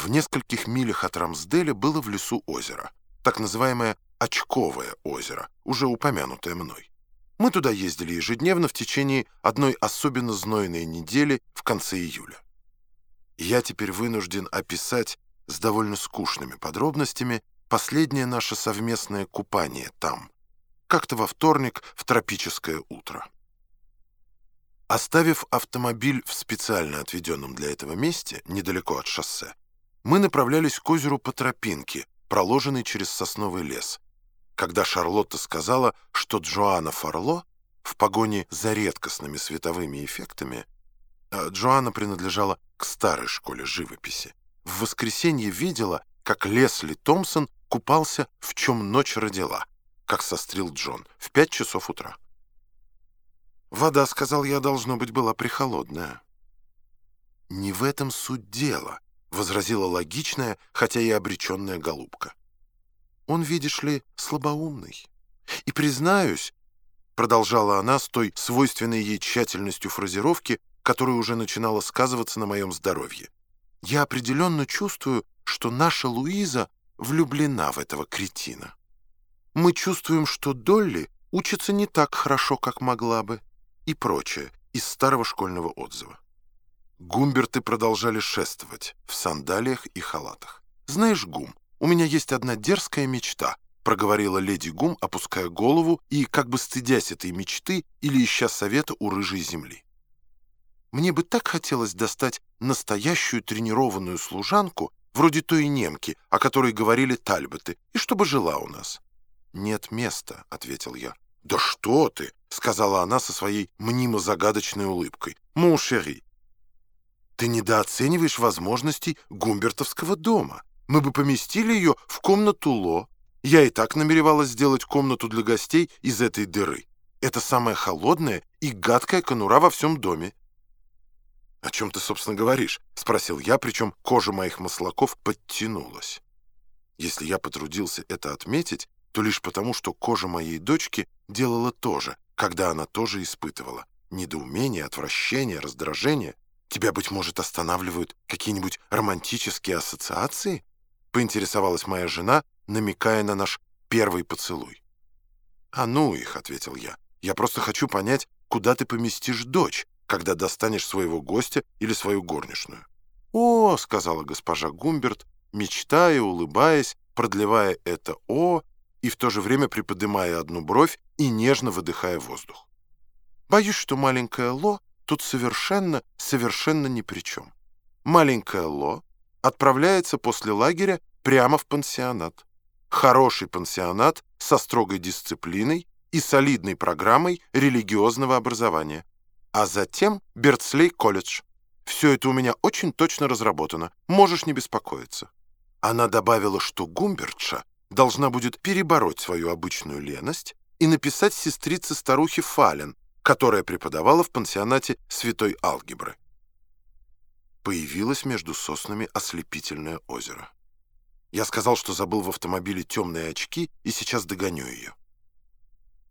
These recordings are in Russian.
В нескольких милях от Рамсделя было в лесу озеро, так называемое Очковое озеро, уже упомянутое мной. Мы туда ездили ежедневно в течение одной особенно знойной недели в конце июля. Я теперь вынужден описать с довольно скучными подробностями последнее наше совместное купание там, как-то во вторник в тропическое утро. Оставив автомобиль в специально отведенном для этого месте, недалеко от шоссе, мы направлялись к озеру по тропинке, проложенной через сосновый лес, когда Шарлотта сказала, что Джоанна Фарло в погоне за редкостными световыми эффектами а Джоанна принадлежала к старой школе живописи. В воскресенье видела, как Лесли Томпсон купался «В чем ночь родила», как сострил Джон, в пять часов утра. Вода, сказал я, должно быть, была прихолодная. «Не в этом суть дела», — возразила логичная, хотя и обреченная голубка. Он, видишь ли, слабоумный. И, признаюсь, продолжала она с той свойственной ей тщательностью фразировки, которая уже начинала сказываться на моем здоровье. Я определенно чувствую, что наша Луиза влюблена в этого кретина. Мы чувствуем, что Долли учится не так хорошо, как могла бы, и прочее из старого школьного отзыва. Гумберты продолжали шествовать в сандалиях и халатах. «Знаешь, Гум, «У меня есть одна дерзкая мечта», — проговорила леди Гум, опуская голову и, как бы стыдясь этой мечты или ища совета у рыжей земли. «Мне бы так хотелось достать настоящую тренированную служанку, вроде той немки, о которой говорили Тальботы, и чтобы жила у нас». «Нет места», — ответил я. «Да что ты!» — сказала она со своей мнимо-загадочной улыбкой. «Мон шери, ты недооцениваешь возможностей гумбертовского дома». Мы бы поместили ее в комнату Ло. Я и так намеревалась сделать комнату для гостей из этой дыры. Это самая холодная и гадкая конура во всем доме. «О чем ты, собственно, говоришь?» — спросил я, причем кожа моих маслаков подтянулась. Если я потрудился это отметить, то лишь потому, что кожа моей дочки делала то же, когда она тоже испытывала. Недоумение, отвращение, раздражение. Тебя, быть может, останавливают какие-нибудь романтические ассоциации? — поинтересовалась моя жена, намекая на наш первый поцелуй. «А ну их», — ответил я. «Я просто хочу понять, куда ты поместишь дочь, когда достанешь своего гостя или свою горничную». «О», — сказала госпожа Гумберт, мечтая, улыбаясь, продлевая это «о» и в то же время приподнимая одну бровь и нежно выдыхая воздух. «Боюсь, что маленькая Ло тут совершенно, совершенно ни при чем. Маленькая Ло отправляется после лагеря прямо в пансионат. Хороший пансионат со строгой дисциплиной и солидной программой религиозного образования. А затем Бертслей колледж. Все это у меня очень точно разработано, можешь не беспокоиться. Она добавила, что Гумбертша должна будет перебороть свою обычную леность и написать сестрице-старухе Фален, которая преподавала в пансионате святой алгебры появилось между соснами ослепительное озеро. Я сказал, что забыл в автомобиле темные очки и сейчас догоню ее.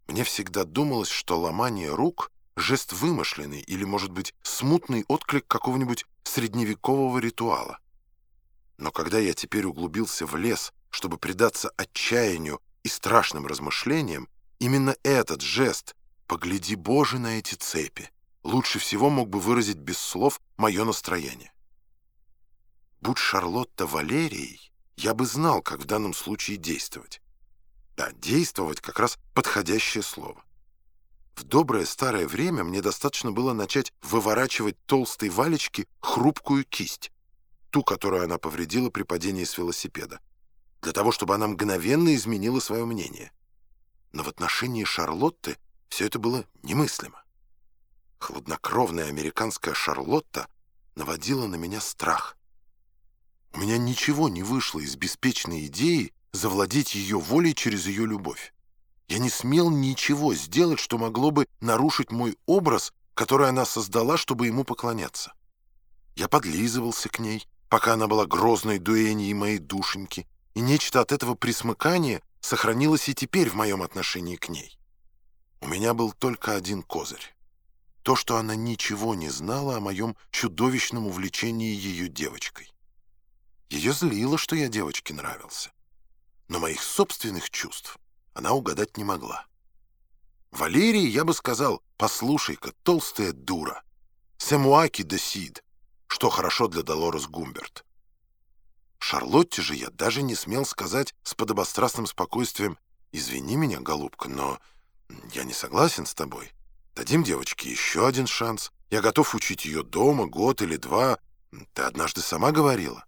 Мне всегда думалось, что ломание рук — жест вымышленный или, может быть, смутный отклик какого-нибудь средневекового ритуала. Но когда я теперь углубился в лес, чтобы предаться отчаянию и страшным размышлениям, именно этот жест «погляди, Боже, на эти цепи» лучше всего мог бы выразить без слов мое настроение. Будь Шарлотта Валерией, я бы знал, как в данном случае действовать. Да, действовать как раз подходящее слово. В доброе старое время мне достаточно было начать выворачивать толстой Валечки хрупкую кисть, ту, которую она повредила при падении с велосипеда, для того, чтобы она мгновенно изменила свое мнение. Но в отношении Шарлотты все это было немыслимо. Хладнокровная американская Шарлотта наводила на меня страх. У меня ничего не вышло из беспечной идеи завладеть ее волей через ее любовь. Я не смел ничего сделать, что могло бы нарушить мой образ, который она создала, чтобы ему поклоняться. Я подлизывался к ней, пока она была грозной дуэней моей душеньки, и нечто от этого присмыкания сохранилось и теперь в моем отношении к ней. У меня был только один козырь то, что она ничего не знала о моем чудовищном увлечении ее девочкой. Ее злило, что я девочке нравился. Но моих собственных чувств она угадать не могла. Валерии я бы сказал, послушай-ка, толстая дура, Семуаки де Сид, что хорошо для Долорес Гумберт. Шарлотте же я даже не смел сказать с подобострастным спокойствием «Извини меня, голубка, но я не согласен с тобой. Дадим девочке еще один шанс. Я готов учить ее дома год или два. Ты однажды сама говорила».